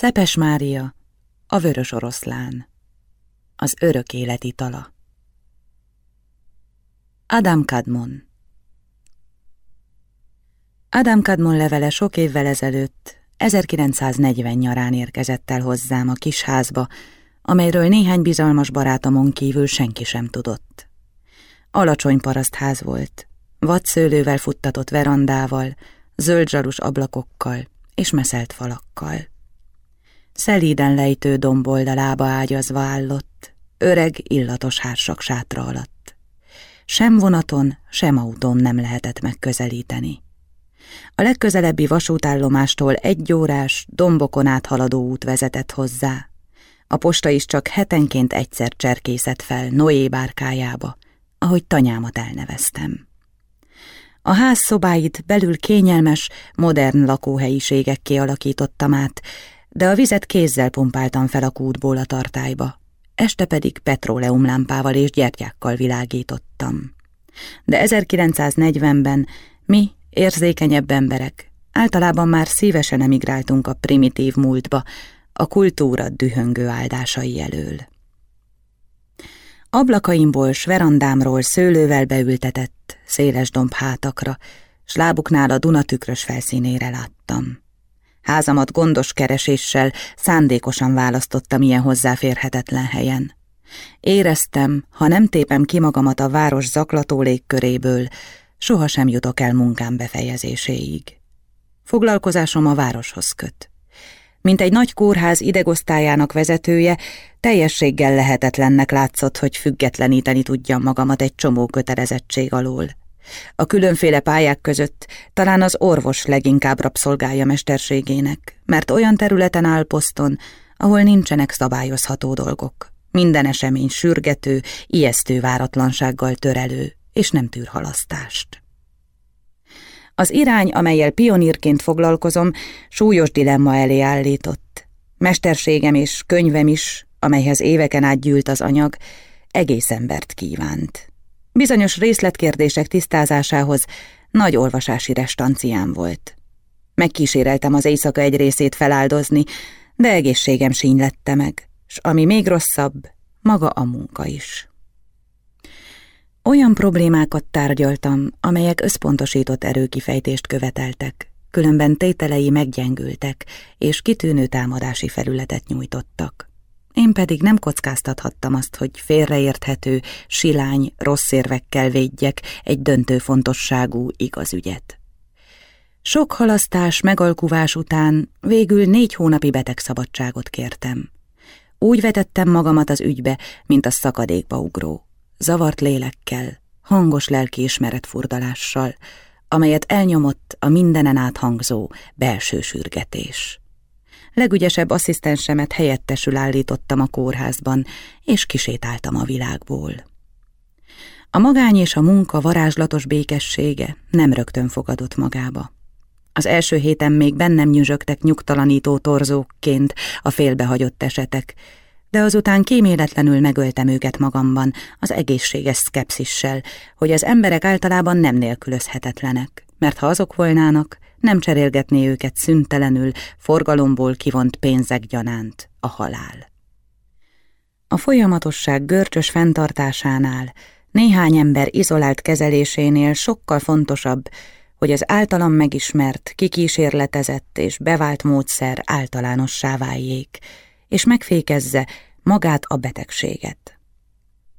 Szepes Mária, a vörös oroszlán, az örök élet itala. Adam Kadmon Adam Kadmon levele sok évvel ezelőtt, 1940 nyarán érkezett el hozzám a kis házba, amelyről néhány bizalmas barátomon kívül senki sem tudott. Alacsony parasztház volt, vadszőlővel futtatott verandával, zöld ablakokkal és meszelt falakkal. Szelíden lejtő domboldalába ágyazva állott, öreg, illatos hársak sátra alatt. Sem vonaton, sem autón nem lehetett megközelíteni. A legközelebbi vasútállomástól egy órás, dombokon áthaladó út vezetett hozzá. A posta is csak hetenként egyszer cserkészett fel Noé bárkájába, ahogy tanyámat elneveztem. A ház szobáit belül kényelmes, modern lakóhelyiségek kialakítottam át, de a vizet kézzel pumpáltam fel a kútból a tartályba. Este pedig petróleumlámpával és gyertyákkal világítottam. De 1940-ben mi, érzékenyebb emberek, általában már szívesen emigráltunk a primitív múltba, a kultúra dühöngő áldásai elől. Ablakaimból, s verandámról szőlővel beültetett, széles domb hátakra, s lábuknál a Duna tükrös felszínére láttam. Házamat gondos kereséssel szándékosan választottam ilyen hozzáférhetetlen helyen. Éreztem, ha nem tépem ki magamat a város zaklató légköréből, sohasem jutok el munkám befejezéséig. Foglalkozásom a városhoz köt. Mint egy nagy kórház idegosztályának vezetője, teljességgel lehetetlennek látszott, hogy függetleníteni tudjam magamat egy csomó kötelezettség alól. A különféle pályák között talán az orvos leginkább rabszolgálja mesterségének, mert olyan területen áll poszton, ahol nincsenek szabályozható dolgok. Minden esemény sürgető, ijesztő váratlansággal törelő, és nem tűr halasztást. Az irány, amelyel pionírként foglalkozom, súlyos dilemma elé állított. Mesterségem és könyvem is, amelyhez éveken át gyűlt az anyag, egész embert kívánt. Bizonyos részletkérdések tisztázásához nagy olvasási restanciám volt. Megkíséreltem az éjszaka egy részét feláldozni, de egészségem sínylette meg, s ami még rosszabb, maga a munka is. Olyan problémákat tárgyaltam, amelyek összpontosított erőkifejtést követeltek, különben tételei meggyengültek, és kitűnő támadási felületet nyújtottak. Én pedig nem kockáztathattam azt, hogy félreérthető, silány, rossz érvekkel védjek egy döntő fontosságú igazügyet. Sok halasztás, megalkuvás után végül négy hónapi betegszabadságot kértem. Úgy vetettem magamat az ügybe, mint a szakadékba ugró, zavart lélekkel, hangos lelkiismeret furdalással, amelyet elnyomott a mindenen áthangzó belső sürgetés. Legügyesebb asszisztensemet helyettesül állítottam a kórházban, és kisétáltam a világból. A magány és a munka varázslatos békessége nem rögtön fogadott magába. Az első héten még bennem nyüzsögtek nyugtalanító torzókként a félbehagyott esetek, de azután kíméletlenül megöltem őket magamban az egészséges szkepszissel, hogy az emberek általában nem nélkülözhetetlenek, mert ha azok volnának, nem cserélgetné őket szüntelenül, forgalomból kivont pénzek gyanánt a halál. A folyamatosság görcsös fenntartásánál, néhány ember izolált kezelésénél sokkal fontosabb, hogy az általam megismert, kikísérletezett és bevált módszer általánossá váljék, és megfékezze magát a betegséget.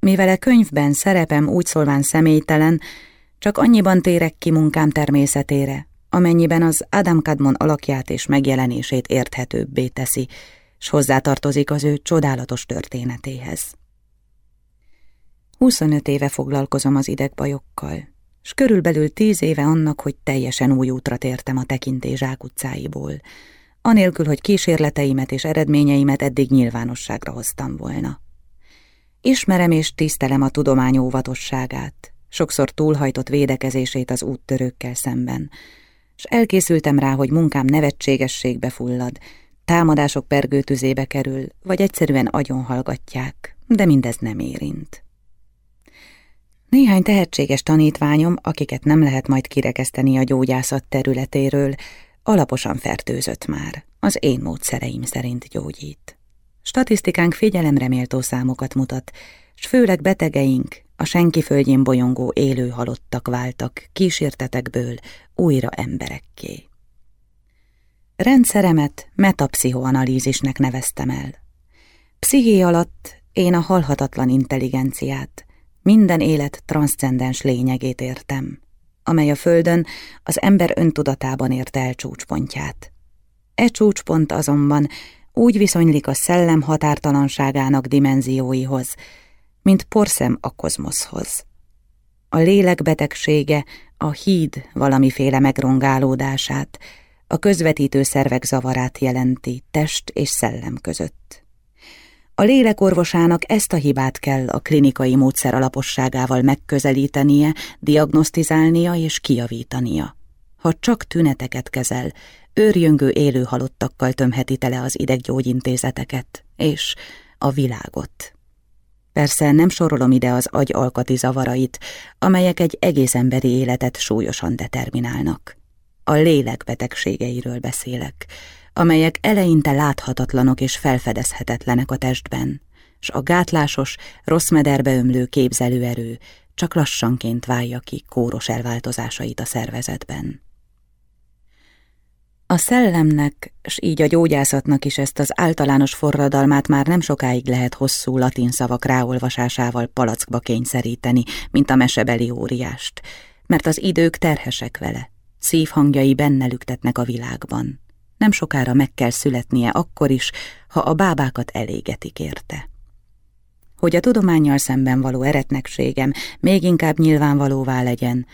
Mivel a könyvben szerepem úgy szólván személytelen, csak annyiban térek ki munkám természetére, amennyiben az Adam Kadmon alakját és megjelenését érthetőbbé teszi, s hozzátartozik az ő csodálatos történetéhez. 25 éve foglalkozom az idegbajokkal, s körülbelül tíz éve annak, hogy teljesen új útra tértem a tekintés zsákutcáiból, anélkül, hogy kísérleteimet és eredményeimet eddig nyilvánosságra hoztam volna. Ismerem és tisztelem a tudomány óvatosságát, sokszor túlhajtott védekezését az úttörőkkel szemben, s elkészültem rá, hogy munkám nevetségességbe fullad, támadások pergőtüzébe kerül, vagy egyszerűen agyon hallgatják, de mindez nem érint. Néhány tehetséges tanítványom, akiket nem lehet majd kirekeszteni a gyógyászat területéről, alaposan fertőzött már. az én módszereim szerint gyógyít. Statisztikánk figyelemre méltó számokat mutat, s főleg betegeink, a senki földjén bolyongó élő halottak váltak kísértetekből újra emberekké. Rendszeremet metapszichoanalízisnek neveztem el. Psziché alatt én a halhatatlan intelligenciát, minden élet transzcendens lényegét értem, amely a Földön az ember öntudatában ért el csúcspontját. E csúcspont azonban úgy viszonylik a szellem határtalanságának dimenzióihoz, mint porszem a kozmoszhoz. A lélek betegsége a híd valamiféle megrongálódását, a közvetítő szervek zavarát jelenti test és szellem között. A lélek orvosának ezt a hibát kell a klinikai módszer alaposságával megközelítenie, diagnosztizálnia és kijavítania. Ha csak tüneteket kezel, őrjöngő élő halottakkal tömheti tele az ideggyógyintézeteket és a világot. Persze nem sorolom ide az agy alkati zavarait, amelyek egy egész emberi életet súlyosan determinálnak. A lélek betegségeiről beszélek, amelyek eleinte láthatatlanok és felfedezhetetlenek a testben, s a gátlásos, rossz mederbe ömlő képzelőerő csak lassanként válja ki kóros elváltozásait a szervezetben. A szellemnek, s így a gyógyászatnak is ezt az általános forradalmát már nem sokáig lehet hosszú latin szavak ráolvasásával palackba kényszeríteni, mint a mesebeli óriást, mert az idők terhesek vele, szívhangjai benne lüktetnek a világban. Nem sokára meg kell születnie akkor is, ha a bábákat elégetik érte. Hogy a tudományjal szemben való eretnekségem még inkább nyilvánvalóvá legyen,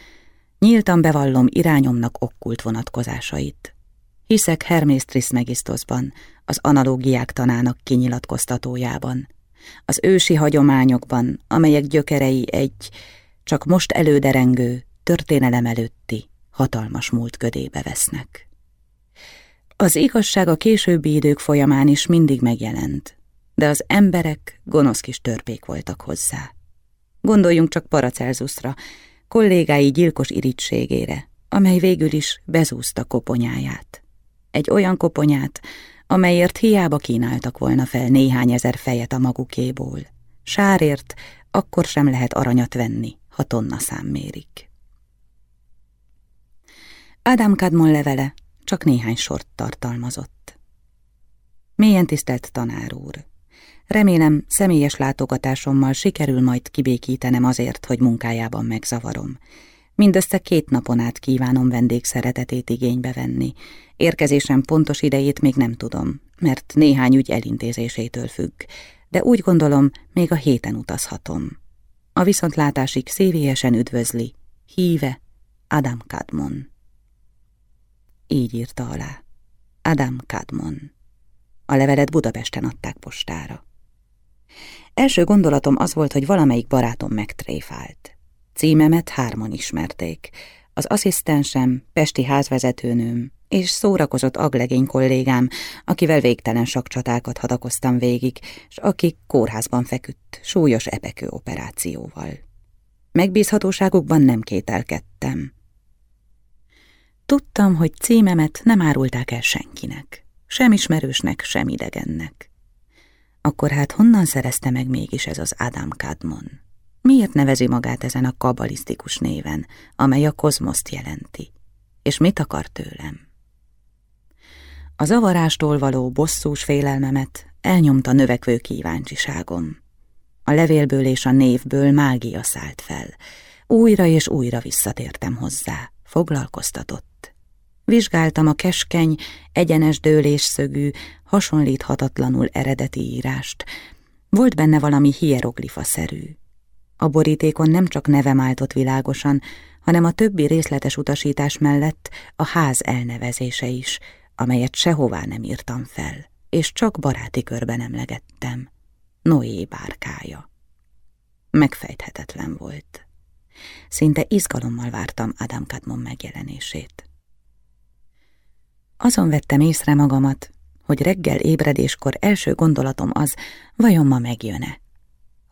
nyíltan bevallom irányomnak okkult vonatkozásait. Hiszek Hermész Trismegisztosban, az analógiák tanának kinyilatkoztatójában, az ősi hagyományokban, amelyek gyökerei egy, csak most előderengő, történelem előtti, hatalmas múlt ködébe vesznek. Az igazság a későbbi idők folyamán is mindig megjelent, de az emberek gonosz kis törpék voltak hozzá. Gondoljunk csak Paracelsusra, kollégái gyilkos irítségére, amely végül is bezúzta koponyáját egy olyan koponyát, amelyért hiába kínáltak volna fel néhány ezer fejet a magukéból. Sárért akkor sem lehet aranyat venni, ha tonna szám mérik. Ádám Kadmon levele csak néhány sort tartalmazott. Mélyen tisztelt tanár úr! Remélem, személyes látogatásommal sikerül majd kibékítenem azért, hogy munkájában megzavarom. Mindössze két napon át kívánom vendégszeretetét igénybe venni. Érkezésem pontos idejét még nem tudom, mert néhány ügy elintézésétől függ, de úgy gondolom, még a héten utazhatom. A viszontlátásig szívélyesen üdvözli, híve Adam Kadmon. Így írta alá. Adam Kadmon. A levelet Budapesten adták postára. Első gondolatom az volt, hogy valamelyik barátom megtréfált. Címemet hárman ismerték. Az asszisztensem, pesti házvezetőnőm és szórakozott aglegény kollégám, akivel végtelen sakcsatákat hadakoztam végig, s aki kórházban feküdt, súlyos epekő operációval. Megbízhatóságukban nem kételkedtem. Tudtam, hogy címemet nem árulták el senkinek, sem ismerősnek, sem idegennek. Akkor hát honnan szerezte meg mégis ez az Adam Kadmon? Miért nevezi magát ezen a kabalisztikus néven, amely a kozmoszt jelenti? És mit akar tőlem? A zavarástól való bosszús félelmemet elnyomta növekvő kíváncsiságom. A levélből és a névből mágia szállt fel. Újra és újra visszatértem hozzá. Foglalkoztatott. Vizsgáltam a keskeny, egyenes dőlésszögű, hasonlíthatatlanul eredeti írást. Volt benne valami hieroglifa-szerű. A borítékon nem csak nevem áltott világosan, hanem a többi részletes utasítás mellett a ház elnevezése is, amelyet sehová nem írtam fel, és csak baráti körben emlegettem. Noé bárkája. Megfejthetetlen volt. Szinte izgalommal vártam Adam Kadmon megjelenését. Azon vettem észre magamat, hogy reggel ébredéskor első gondolatom az, vajon ma megjön-e.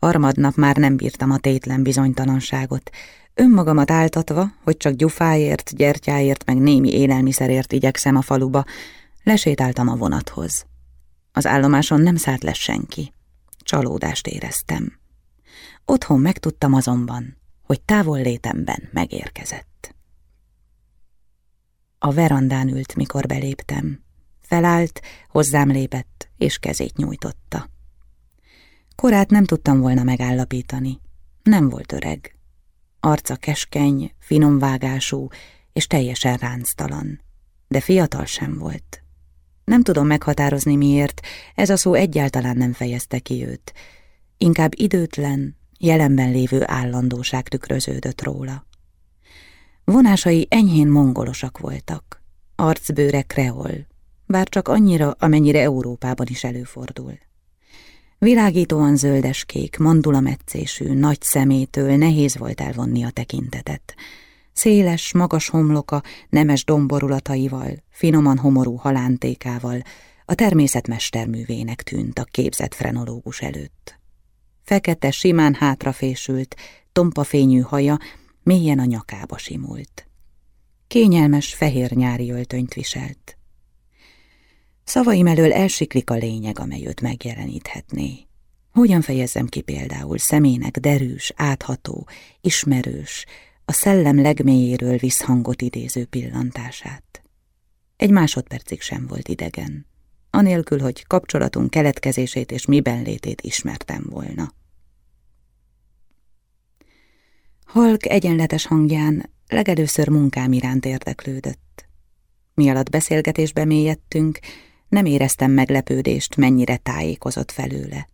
Harmadnap már nem bírtam a tétlen bizonytalanságot. Önmagamat áltatva, hogy csak gyufáért, gyertyáért, meg némi élelmiszerért igyekszem a faluba, Lesétáltam a vonathoz. Az állomáson nem szállt le senki. Csalódást éreztem. Otthon megtudtam azonban, hogy távol létemben megérkezett. A verandán ült, mikor beléptem. Felállt, hozzám lépett, és kezét nyújtotta. Korát nem tudtam volna megállapítani. Nem volt öreg. Arca keskeny, finom vágású, és teljesen ránctalan. De fiatal sem volt. Nem tudom meghatározni miért, ez a szó egyáltalán nem fejezte ki őt. Inkább időtlen, jelenben lévő állandóság tükröződött róla. Vonásai enyhén mongolosak voltak, arcbőre kreol, bár csak annyira, amennyire Európában is előfordul. Világítóan zöldeskék, mandulametszésű, nagy szemétől nehéz volt elvonni a tekintetet. Széles, magas homloka, nemes domborulataival, finoman homorú halántékával, a természet mesterművének tűnt a képzett frenológus előtt. Fekete, simán hátrafésült, tompa fényű haja mélyen a nyakába simult. Kényelmes, fehér nyári öltönyt viselt. Szavaim elől elsiklik a lényeg, amely őt megjeleníthetné. Hogyan fejezzem ki például szemének derűs, átható, ismerős, a szellem legmélyéről visszhangot idéző pillantását. Egy másodpercig sem volt idegen, anélkül, hogy kapcsolatunk keletkezését és miben létét ismertem volna. Halk egyenletes hangján legelőször munkám iránt érdeklődött. Mi alatt beszélgetésbe mélyedtünk, nem éreztem meglepődést, mennyire tájékozott felőle.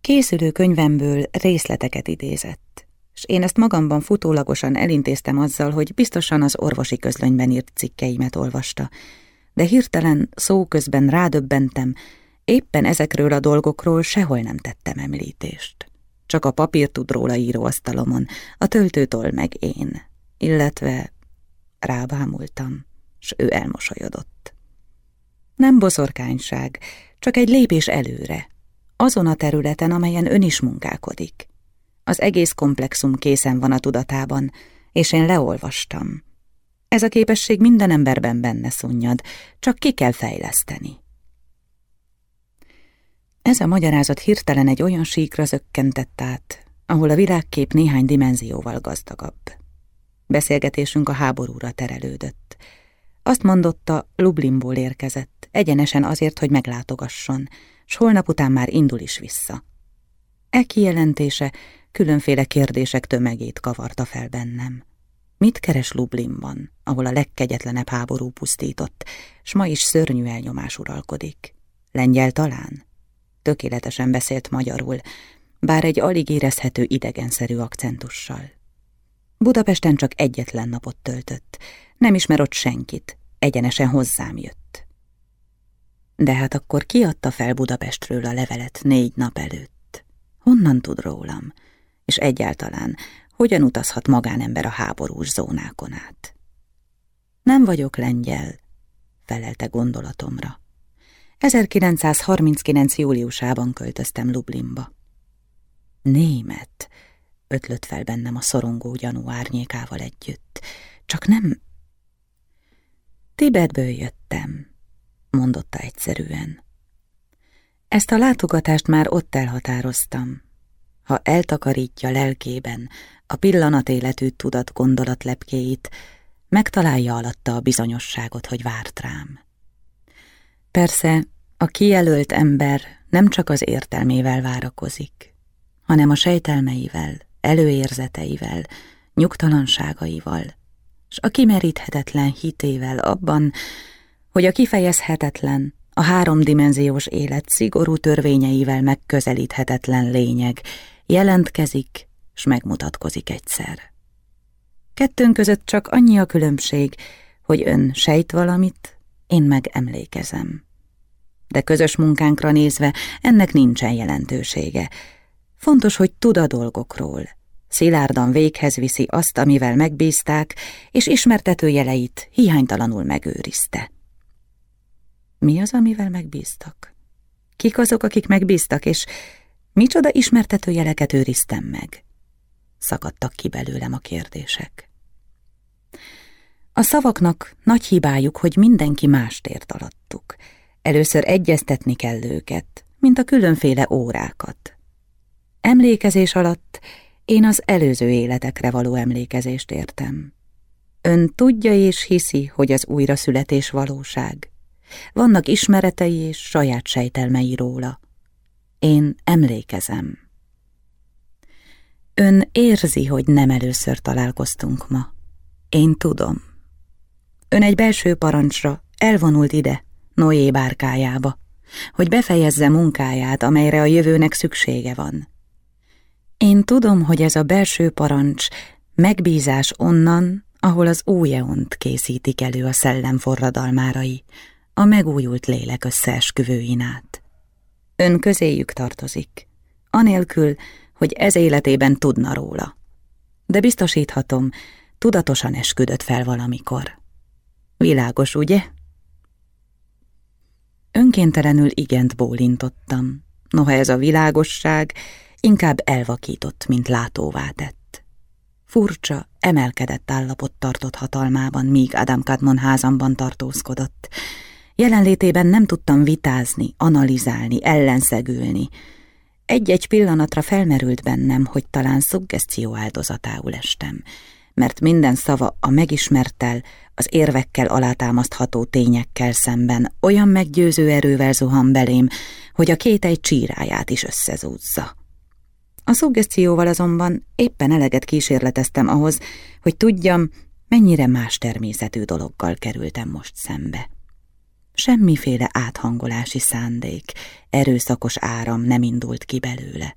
Készülő könyvemből részleteket idézett, és én ezt magamban futólagosan elintéztem azzal, hogy biztosan az orvosi közlönyben írt cikkeimet olvasta, de hirtelen szó közben rádöbbentem, éppen ezekről a dolgokról sehol nem tettem említést. Csak a papír tud róla íróasztalomon, a töltőtól meg én, illetve rábámultam, s ő elmosolyodott. Nem boszorkányság, csak egy lépés előre, azon a területen, amelyen ön is munkálkodik. Az egész komplexum készen van a tudatában, és én leolvastam. Ez a képesség minden emberben benne szunnyad, csak ki kell fejleszteni. Ez a magyarázat hirtelen egy olyan síkra zökkentett át, ahol a világkép néhány dimenzióval gazdagabb. Beszélgetésünk a háborúra terelődött. Azt mondotta, Lublinból érkezett, egyenesen azért, hogy meglátogasson, s holnap után már indul is vissza. E kijelentése különféle kérdések tömegét kavarta fel bennem. Mit keres Lublinban, ahol a legkegyetlenebb háború pusztított, s ma is szörnyű elnyomás uralkodik? Lengyel talán? Tökéletesen beszélt magyarul, bár egy alig érezhető idegenszerű akcentussal. Budapesten csak egyetlen napot töltött, nem ismer ott senkit, egyenesen hozzám jött. De hát akkor kiadta fel Budapestről a levelet négy nap előtt? Honnan tud rólam? És egyáltalán, hogyan utazhat magánember a háborús zónákon át? Nem vagyok lengyel, felelte gondolatomra. 1939. júliusában költöztem Lublinba. Német, ötlött fel bennem a szorongó gyanú árnyékával együtt. Csak nem... Tibetből jöttem, mondotta egyszerűen. Ezt a látogatást már ott elhatároztam. Ha eltakarítja lelkében a pillanatéletű tudat gondolatlepkéit, megtalálja alatta a bizonyosságot, hogy várt rám. Persze, a kijelölt ember nem csak az értelmével várakozik, hanem a sejtelmeivel, előérzeteivel, nyugtalanságaival, s a kimeríthetetlen hitével abban, hogy a kifejezhetetlen, a háromdimenziós élet szigorú törvényeivel megközelíthetetlen lényeg jelentkezik, s megmutatkozik egyszer. Kettőnk között csak annyi a különbség, hogy ön sejt valamit, én meg emlékezem. De közös munkánkra nézve ennek nincsen jelentősége. Fontos, hogy tud a dolgokról. Szilárdan véghez viszi azt, amivel megbízták, és ismertető jeleit hiánytalanul megőrizte. Mi az, amivel megbíztak? Kik azok, akik megbíztak, és micsoda ismertető jeleket őriztem meg? Szakadtak ki belőlem a kérdések. A szavaknak nagy hibájuk, hogy mindenki mást ért alattuk. Először egyeztetni kell őket, mint a különféle órákat. Emlékezés alatt én az előző életekre való emlékezést értem. Ön tudja és hiszi, hogy az újraszületés valóság. Vannak ismeretei és saját sejtelmei róla. Én emlékezem. Ön érzi, hogy nem először találkoztunk ma. Én tudom. Ön egy belső parancsra elvonult ide, Noé bárkájába, hogy befejezze munkáját, amelyre a jövőnek szüksége van. Én tudom, hogy ez a belső parancs megbízás onnan, ahol az újeont készítik elő a szellem forradalmárai, a megújult lélek összeesküvőin át. Ön közéjük tartozik, anélkül, hogy ez életében tudna róla. De biztosíthatom, tudatosan esküdött fel valamikor. Világos, ugye? Önkéntelenül igent bólintottam, noha ez a világosság inkább elvakított, mint látóvá tett. Furcsa, emelkedett állapot tartott hatalmában, míg Adam Kadmon házamban tartózkodott. Jelenlétében nem tudtam vitázni, analizálni, ellenszegülni. Egy-egy pillanatra felmerült bennem, hogy talán szuggeszció áldozatául estem, mert minden szava a megismertel, az érvekkel alátámasztható tényekkel szemben olyan meggyőző erővel zuhan belém, hogy a két egy csíráját is összezúzza. A szuggesztióval azonban éppen eleget kísérleteztem ahhoz, hogy tudjam, mennyire más természetű dologgal kerültem most szembe. Semmiféle áthangolási szándék, erőszakos áram nem indult ki belőle.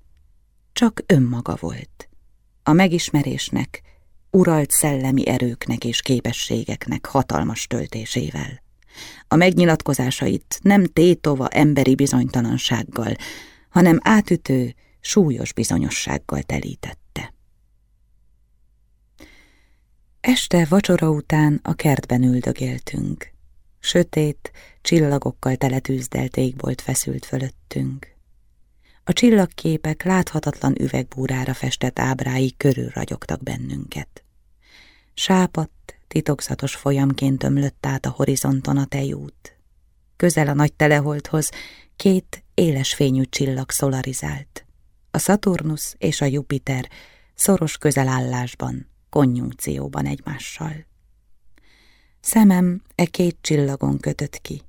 Csak önmaga volt. A megismerésnek, uralt szellemi erőknek és képességeknek hatalmas töltésével. A megnyilatkozásait nem tétova emberi bizonytalansággal, hanem átütő, súlyos bizonyossággal telítette. Este vacsora után a kertben üldögéltünk. Sötét, csillagokkal teletűzdelt égbolt feszült fölöttünk. A csillagképek láthatatlan üvegbúrára festett ábrái körül ragyogtak bennünket. Sápadt, titokzatos folyamként ömlött át a horizonton a tejút. Közel a nagy teleholthoz két éles fényű csillag szolarizált. A Saturnus és a Jupiter szoros közelállásban, konjunkcióban egymással. Szemem e két csillagon kötött ki,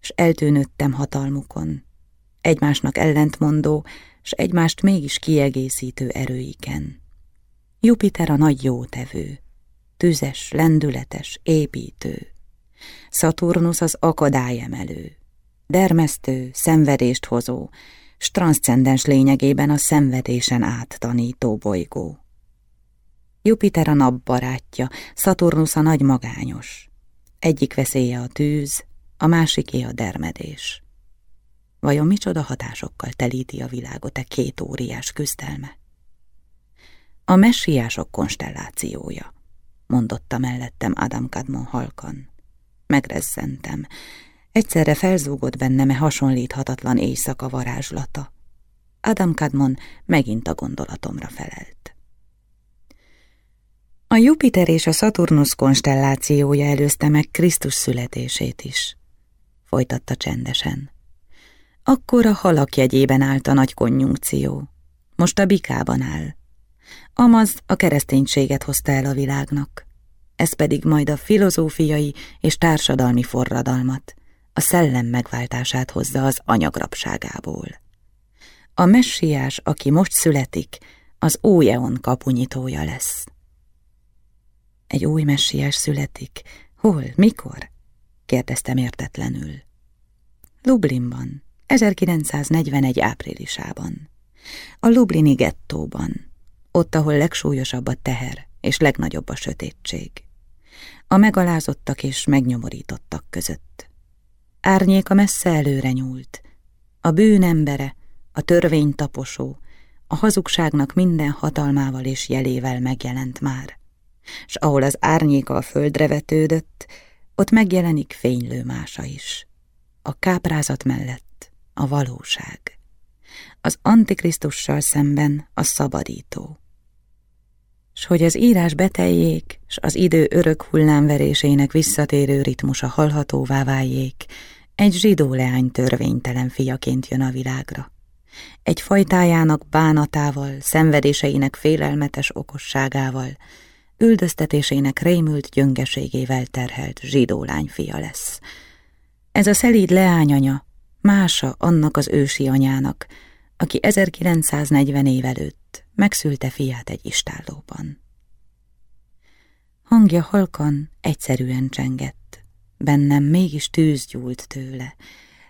s eltűnődtem hatalmukon, egymásnak ellentmondó, s egymást mégis kiegészítő erőiken. Jupiter a nagy jótevő, tüzes, lendületes, építő. Saturnus az akadályemelő, dermesztő, szenvedést hozó, s transzcendens lényegében a szenvedésen át tanító bolygó. Jupiter a nap barátja, Saturnus a nagy magányos. Egyik veszélye a tűz, a másiké a dermedés. Vajon micsoda hatásokkal telíti a világot e két óriás küzdelme? A messiások konstellációja, mondotta mellettem Adam Kadmon halkan. Megrezzentem. Egyszerre felzúgott benneme hasonlíthatatlan éjszaka varázslata. Adam Kadmon megint a gondolatomra felelt. A Jupiter és a Saturnus konstellációja előzte meg Krisztus születését is. Folytatta csendesen. Akkor a halak jegyében állt a nagy konjunkció. Most a bikában áll. Amaz a kereszténységet hozta el a világnak. Ez pedig majd a filozófiai és társadalmi forradalmat, a szellem megváltását hozza az anyagrapságából. A messiás, aki most születik, az új eon kapunyitója lesz. Egy új messiás születik? Hol? Mikor? kérdeztem értetlenül. Lublinban, 1941 áprilisában. A Lublini gettóban, ott, ahol legsúlyosabb a teher és legnagyobb a sötétség. A megalázottak és megnyomorítottak között. Árnyéka messze előre nyúlt. A bűn embere, a törvénytaposó, a hazugságnak minden hatalmával és jelével megjelent már. S ahol az árnyéka a földre vetődött, ott megjelenik fénylő mása is. A káprázat mellett a valóság. Az antikrisztussal szemben a szabadító. s hogy az írás beteljék, s az idő örök hullámverésének visszatérő ritmusa hallhatóvá váljék, egy zsidó leány törvénytelen fiaként jön a világra. Egy fajtájának bánatával, szenvedéseinek félelmetes okosságával, üldöztetésének rémült gyöngeségével terhelt zsidó lányfia lesz. Ez a szelíd leányanya, mása annak az ősi anyának, aki 1940 év előtt megszülte fiát egy istállóban. Hangja halkan, egyszerűen csengett, bennem mégis tűz gyúlt tőle,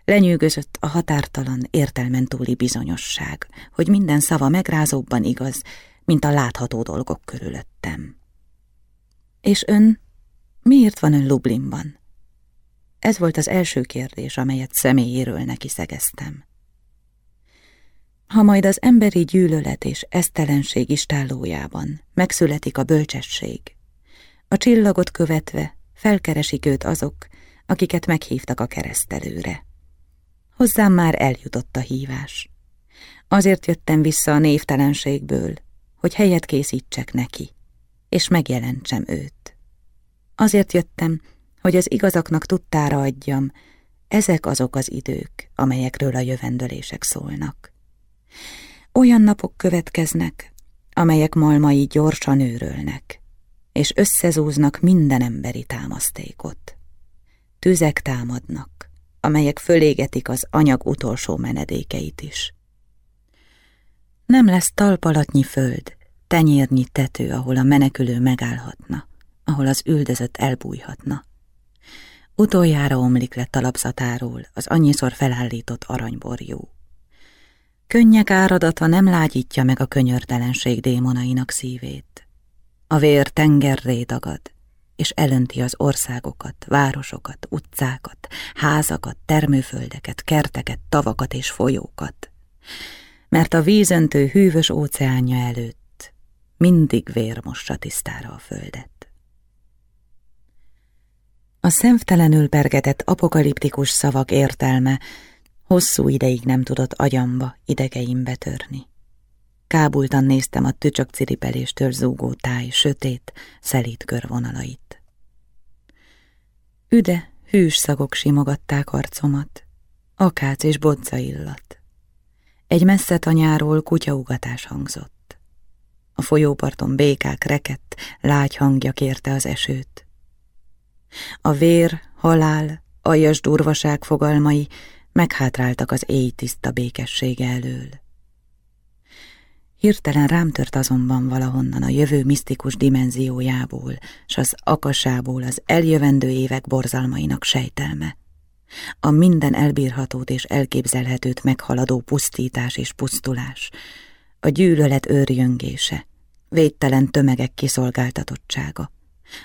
lenyűgözött a határtalan, értelmen túli bizonyosság, hogy minden szava megrázóbban igaz, mint a látható dolgok körülöttem. És ön miért van ön Lublinban? Ez volt az első kérdés, amelyet személyéről neki szegeztem. Ha majd az emberi gyűlölet és esztelenség istállójában megszületik a bölcsesség, a csillagot követve felkeresik őt azok, akiket meghívtak a keresztelőre. Hozzám már eljutott a hívás. Azért jöttem vissza a névtelenségből, hogy helyet készítsek neki, és megjelentsem őt. Azért jöttem, hogy az igazaknak tudtára adjam, ezek azok az idők, amelyekről a jövendőlések szólnak. Olyan napok következnek, amelyek malmai gyorsan őrölnek, és összezúznak minden emberi támasztékot. Tüzek támadnak, amelyek fölégetik az anyag utolsó menedékeit is. Nem lesz talpalatnyi föld, tenyérnyi tető, ahol a menekülő megállhatna, ahol az üldözött elbújhatna. Utoljára omlik le talapzatáról az annyiszor felállított aranyborjú. Könnyek áradata nem lágyítja meg a könyörtelenség démonainak szívét. A vér tengerré dagad, és elönti az országokat, városokat, utcákat, házakat, termőföldeket, kerteket, tavakat és folyókat. Mert a vízöntő hűvös óceánja előtt mindig vér mossa tisztára a földet. A szemtelenül pergetett apokaliptikus szavak értelme hosszú ideig nem tudott agyamba, idegeimbe törni. Kábultan néztem a tücsök ciripeléstől zúgó táj sötét, szelít körvonalait. Üde, hűs szagok simogatták arcomat, akác és bodza illat. Egy messze tanyáról kutyaugatás hangzott. A folyóparton békák rekett, lágy hangja kérte az esőt. A vér, halál, aljas durvaság fogalmai meghátráltak az éj tiszta békessége elől. Hirtelen rám tört azonban valahonnan a jövő misztikus dimenziójából, s az akasából az eljövendő évek borzalmainak sejtelme. A minden elbírhatót és elképzelhetőt meghaladó pusztítás és pusztulás, a gyűlölet őrjöngése, védtelen tömegek kiszolgáltatottsága,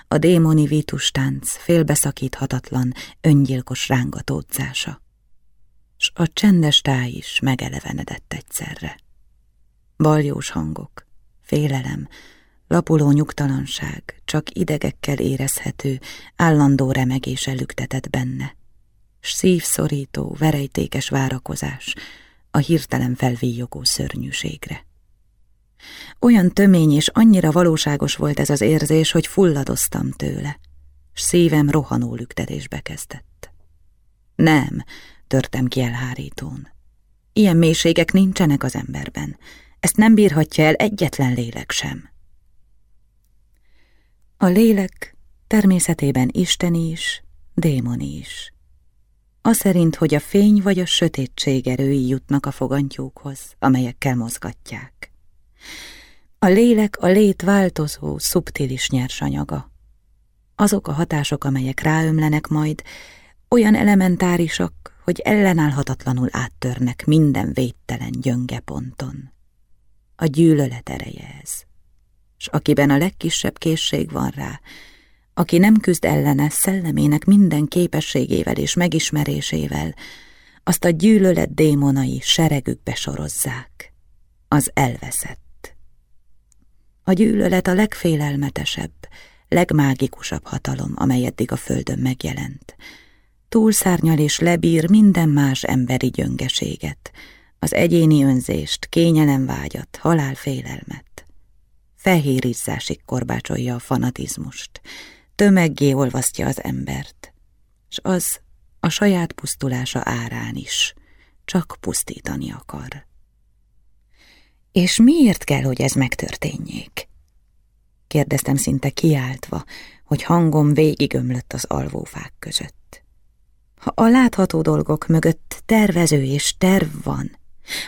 a démoni vitustánc félbeszakíthatatlan, öngyilkos rángatódzása. S a csendes táj is megelevenedett egyszerre. Baljós hangok, félelem, lapuló nyugtalanság, csak idegekkel érezhető, állandó remegés elüktetett benne, szívszorító, verejtékes várakozás a hirtelen felvíjogó szörnyűségre. Olyan tömény és annyira valóságos volt ez az érzés, hogy fulladoztam tőle, s szívem rohanó lüktetésbe kezdett. Nem, törtem ki elhárítón. Ilyen mélységek nincsenek az emberben, ezt nem bírhatja el egyetlen lélek sem. A lélek természetében isteni is, démoni is. Az szerint, hogy a fény vagy a sötétség erői jutnak a fogantyúkhoz, amelyekkel mozgatják. A lélek a lét változó, szubtilis nyersanyaga. Azok a hatások, amelyek ráömlenek majd, olyan elementárisak, hogy ellenállhatatlanul áttörnek minden védtelen gyönge ponton. A gyűlölet ereje ez, s akiben a legkisebb készség van rá, aki nem küzd ellene szellemének minden képességével és megismerésével, azt a gyűlölet démonai seregükbe sorozzák. Az elveszett. A gyűlölet a legfélelmetesebb, legmágikusabb hatalom, amely eddig a földön megjelent. Túlszárnyal és lebír minden más emberi gyöngeséget, az egyéni önzést, kényelemvágyat, halálfélelmet. fehér izzásig korbácsolja a fanatizmust, tömeggé olvasztja az embert, s az a saját pusztulása árán is csak pusztítani akar. És miért kell, hogy ez megtörténjék? Kérdeztem szinte kiáltva, hogy hangom végigömlött az alvófák között. Ha a látható dolgok mögött tervező és terv van,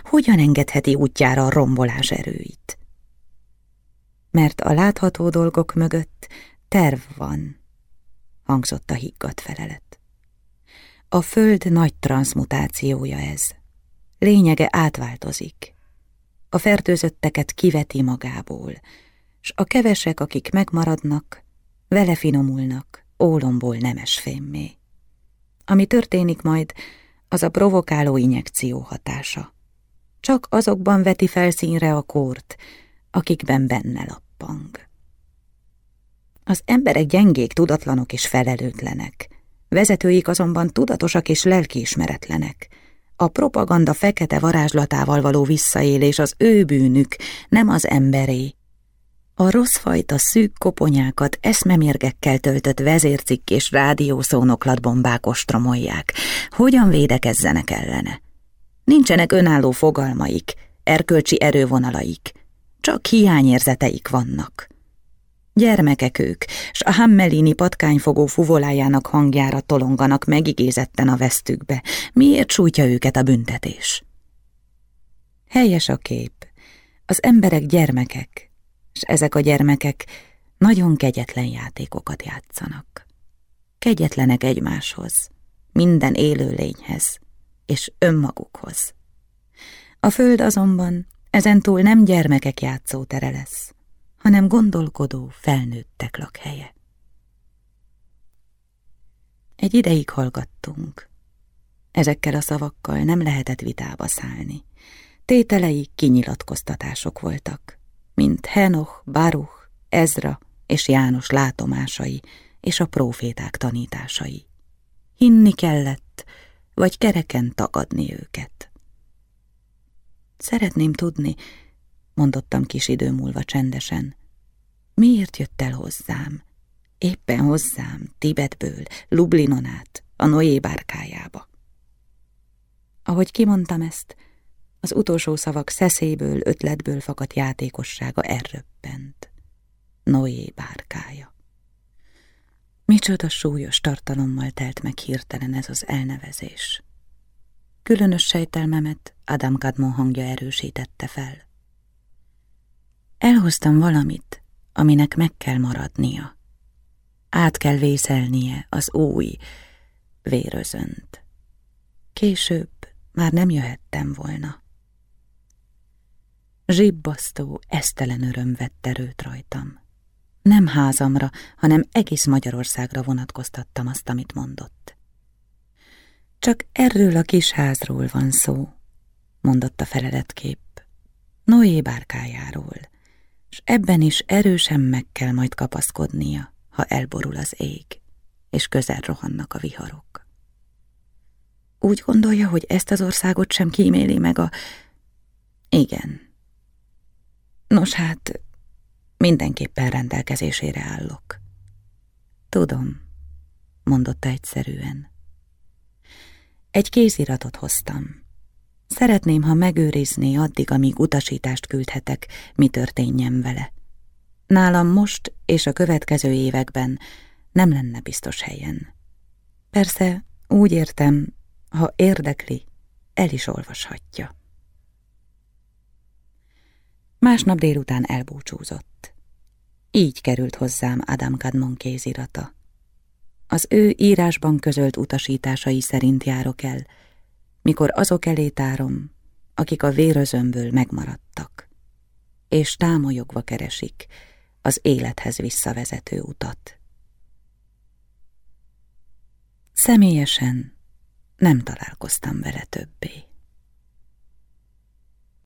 hogyan engedheti útjára a rombolás erőit? Mert a látható dolgok mögött terv van, hangzott a higgadt felelet. A föld nagy transmutációja ez. Lényege átváltozik. A fertőzötteket kiveti magából, s a kevesek, akik megmaradnak, vele finomulnak, ólomból nemes fémmé. Ami történik majd, az a provokáló injekció hatása. Csak azokban veti felszínre a kórt, akikben benne lappang. Az emberek gyengék, tudatlanok és felelőtlenek. Vezetőik azonban tudatosak és lelkiismeretlenek. A propaganda fekete varázslatával való visszaélés az ő bűnük, nem az emberé. A rosszfajta szűk koponyákat eszmemérgekkel töltött vezércikk és rádiószónoklatbombák ostromolják. Hogyan védekezzenek ellene? Nincsenek önálló fogalmaik, erkölcsi erővonalaik, csak hiányérzeteik vannak. Gyermekek ők, s a Hammelini patkányfogó fuvolájának hangjára tolonganak megigézetten a vesztükbe. Miért sújtja őket a büntetés? Helyes a kép. Az emberek gyermekek, és ezek a gyermekek nagyon kegyetlen játékokat játszanak. Kegyetlenek egymáshoz, minden élőlényhez, és önmagukhoz. A föld azonban ezentúl nem gyermekek játszótere lesz, hanem gondolkodó, felnőttek lakhelye. Egy ideig hallgattunk. Ezekkel a szavakkal nem lehetett vitába szállni. Tételei kinyilatkoztatások voltak, mint Henoch, Baruch, Ezra és János látomásai és a próféták tanításai. Hinni kellett, vagy kereken tagadni őket. Szeretném tudni, mondottam kis idő múlva csendesen. Miért jött el hozzám? Éppen hozzám, Tibetből, Lublinon át, a Noé bárkájába. Ahogy kimondtam ezt, az utolsó szavak szeszéből, ötletből fakadt játékossága erröppent. Noé bárkája. Micsoda súlyos tartalommal telt meg hirtelen ez az elnevezés. Különös sejtelmemet Adam Kadmon hangja erősítette fel. Elhoztam valamit, aminek meg kell maradnia. Át kell vészelnie az új vérözönt. Később már nem jöhettem volna. Zsibbasztó, esztelen öröm vett erőt rajtam. Nem házamra, hanem egész Magyarországra vonatkoztattam azt, amit mondott. Csak erről a kis házról van szó, mondott a feleletkép, Noé bárkájáról és ebben is erősen meg kell majd kapaszkodnia, ha elborul az ég, és közel rohannak a viharok. Úgy gondolja, hogy ezt az országot sem kíméli meg a... Igen. Nos hát, mindenképpen rendelkezésére állok. Tudom, mondotta egyszerűen. Egy kéziratot hoztam. Szeretném, ha megőrizné addig, amíg utasítást küldhetek, mi történjen vele. Nálam most és a következő években nem lenne biztos helyen. Persze, úgy értem, ha érdekli, el is olvashatja. Másnap délután elbúcsúzott. Így került hozzám Adam Kadmon kézirata. Az ő írásban közölt utasításai szerint járok el, mikor azok elé tárom, akik a vérözömből megmaradtak, és támolyogva keresik az élethez visszavezető utat. Személyesen nem találkoztam vele többé.